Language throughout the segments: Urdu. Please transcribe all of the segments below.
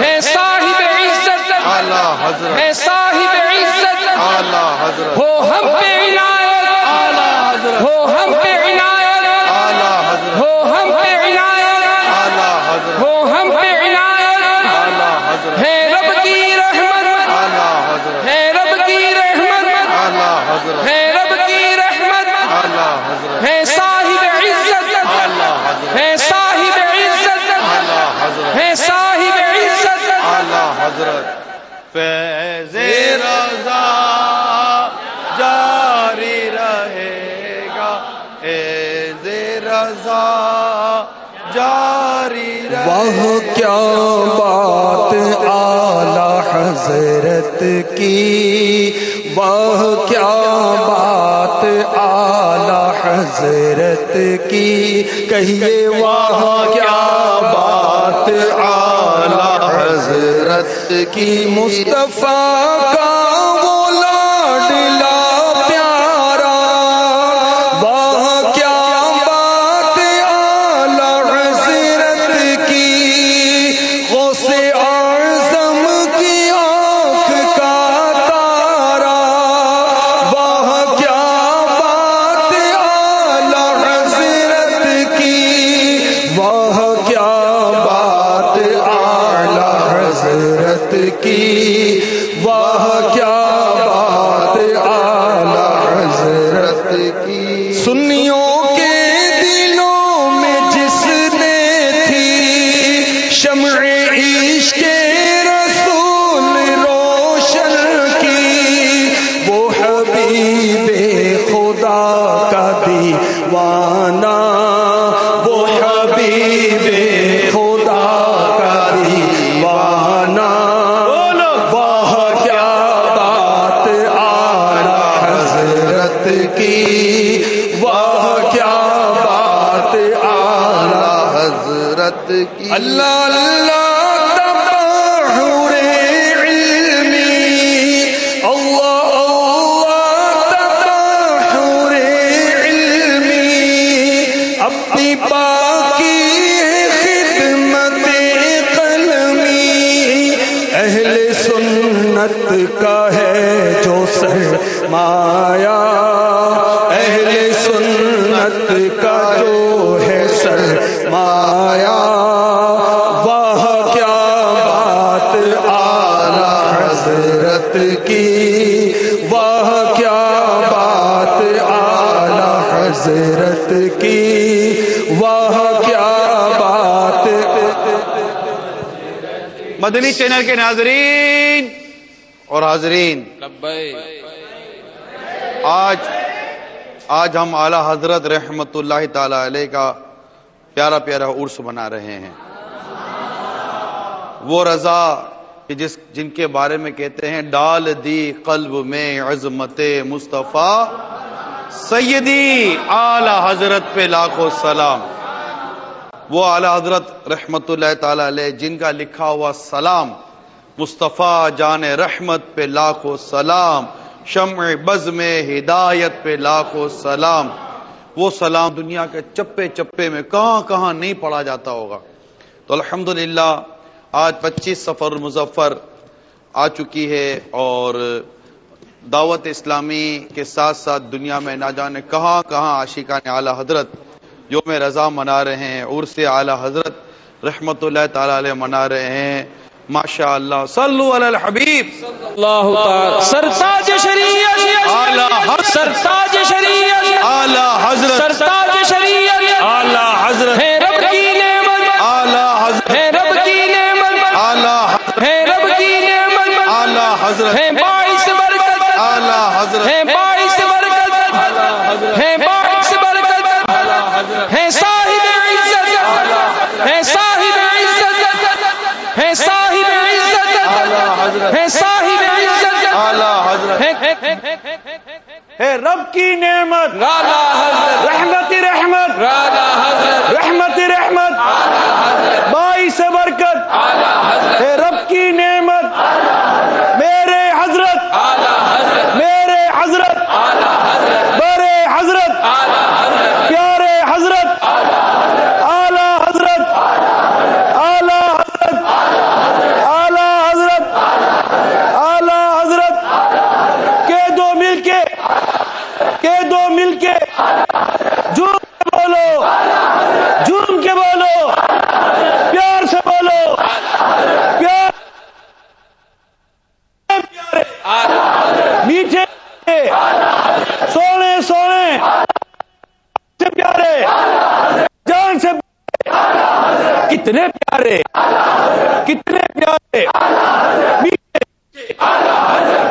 ہے صاحب عزت۔ اعلی حضرت۔ ہے صاحب عزت۔ اعلی حضرت۔ ہو ہم پہ عنایت۔ اعلی حضرت۔ ہو ہم پہ عنایت۔ اعلی حضرت۔ ہو ہم پہ عنایت۔ اعلی حضرت۔ ہو ہم پہ عنایت۔ اعلی حضرت۔ ہے رب فیض رضا، جاری وہ کیا بات اعلی حضرت کی؟ وہ کیا بات اعلی حضرت کی؟ کہیے وہ کیا بات اعلی حضرت کی؟ مصطفیٰ کا وہ شمع عشق رسول روشن کی وہ حبیب خدا کا دیوانہ وہ حبیب خدا کا دیوانہ۔ وہ کیا بات حضرت کی حضرت کی۔ اللہ اللہ علمی علمی پاکی اہل سنت کا ہے جو سر مایا کی وہ کیا بات اعلی حضرت کی؟ وہ کیا بات مدنی چینل کے ناظرین اور حاضرین، آج آج ہم اعلی حضرت رحمت اللہ تعالی علیہ کا پیارا پیارا عرس بنا رہے ہیں۔ وہ رضا کہ جس جن کے بارے میں کہتے ہیں، ڈال دی قلب میں عظمت مصطفیٰ سیدی اعلی حضرت پہ لاکھوں سلام۔ وہ اعلی حضرت رحمت اللہ تعالی علیہ، جن کا لکھا ہوا سلام مصطفیٰ جان رحمت پہ لاکھوں سلام، شمع بز میں ہدایت پہ لاکھوں سلام۔ وہ سلام دنیا کے چپے چپے میں کہاں کہاں نہیں پڑھا جاتا ہوگا۔ تو الحمدللہ آج پچیس سفر مظفر آ چکی ہے اور دعوت اسلامی کے ساتھ ساتھ دنیا میں نہ جانے کہاں کہاں عاشقان اعلی حضرت یوم رضا منا رہے ہیں عرس اعلی حضرت رحمت اللہ تعالی علیہ منا رہے ہیں۔ ماشاء اللہ صلو علی الحبیب۔ اللہ سرتاج شریعت۔ اعلی حضرت سرتاج شریعت۔ اعلی حضرت۔ سرتاج شریعت۔ اعلی حضرت۔ اعلی حضرت ہے باعث برکت۔ اعلی حضرت ہے باعث برکت۔ ہے باعث برکت۔ ہے صاحب عزت۔ ہے صاحب عزت۔ ہے صاحب عزت۔ ہے صاحب عزت۔ اعلی حضرت ہے رب کی نعمت۔ رالا حضرت۔ رحمت رحمت۔ رالا حضرت۔ رحمت رحمت۔ باعث برکت۔ ہے رب جرم کے بولو۔ جرم کے بولو۔ پیار سے بولو۔ پیار پیارے۔ میٹھے سونے سونے۔ سے پیارے۔ جان سے کتنے پیارے۔ کتنے پیارے۔ میٹھے۔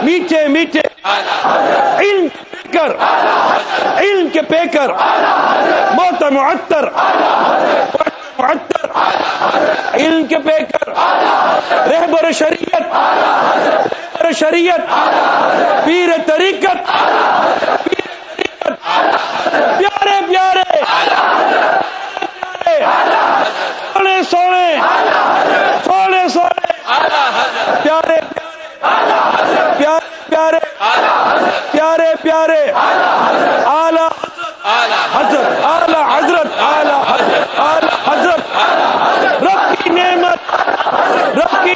میٹھے میٹھے۔ کے پے کر موت معطر۔ معطر علم کے پے کر رہبر شریعت۔ رہبر شریعت۔ پیر طریقت۔ پیر طریقت پیارے پیارے۔ سونے سونے۔ سونے سونے۔ پیارے۔ پیارے پیارے۔ پیارے پیارے اعلی حضرت اعلی حضرت اعلی حضرت اعلی حضرت رب کی نعمت رب کی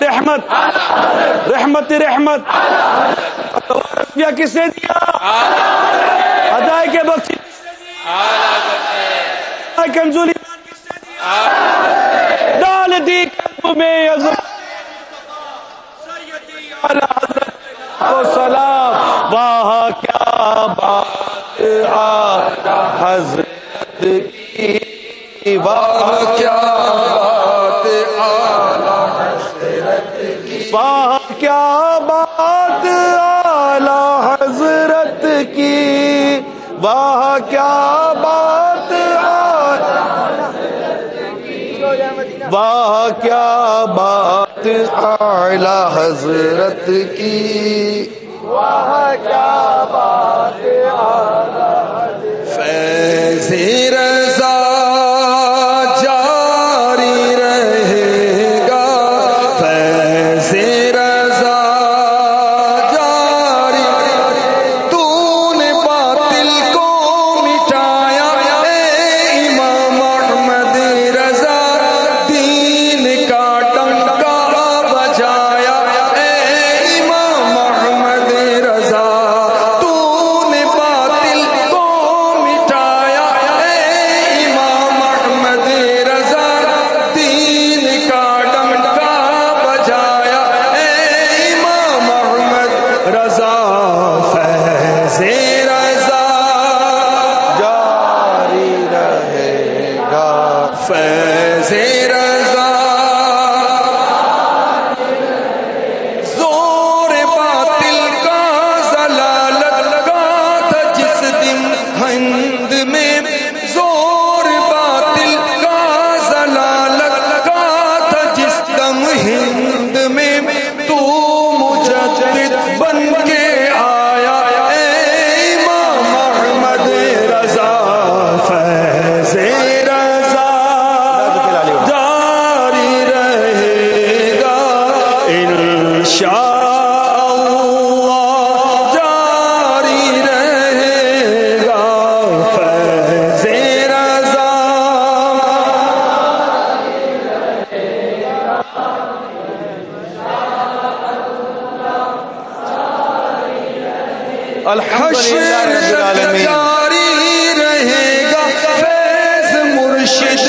نعمت رحمت رحمت رحمت. رحمت کس نے دیا؟ ادائے کے بخش کنزولی ڈال دی قلب حضرت کو سلام. واہ کیا بات حضرت کی واہ واہ کیا بات اعلی حضرت کی؟ واہ کیا بات واہ کیا بات اعلی حضرت کی؟ واہ کیا بات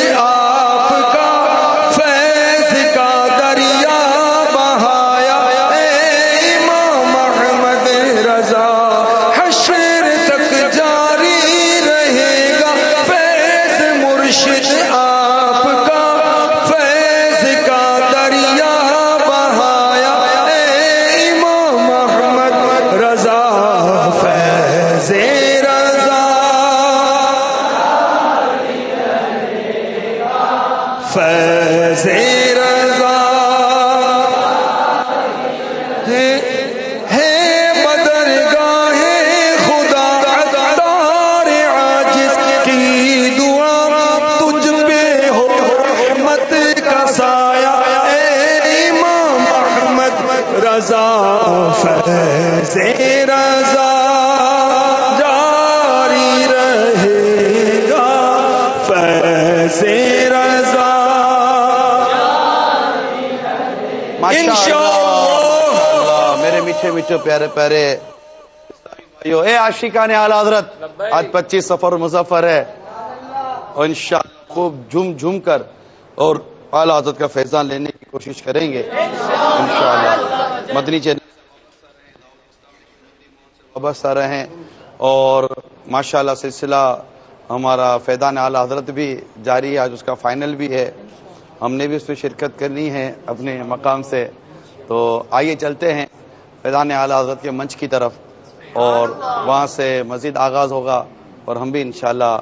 آپ میٹھے میٹھے پیارے پیارے اے عاشقان اعلی حضرت، آج پچیس سفر مظفر ہے۔ اور انشاءاللہ خوب جھوم جھوم کر اور اعلی حضرت کا فیضان لینے کی کوشش کریں گے۔ انشاءاللہ۔ مدنی چینل وابستہ رہیں اور ماشاءاللہ سلسلہ ہمارا فیضان اعلی حضرت بھی جاری ہے، آج اس کا فائنل بھی ہے۔ ہم نے بھی اس پہ شرکت کرنی ہے اپنے مقام سے۔ تو آئیے چلتے ہیں۔ فیضان اعلی حضرت کے منچ کی طرف اور وہاں سے مزید آغاز ہوگا اور ہم بھی انشاءاللہ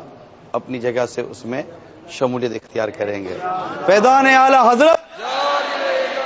اپنی جگہ سے اس میں شمولیت اختیار کریں گے۔ فیضان اعلی حضرت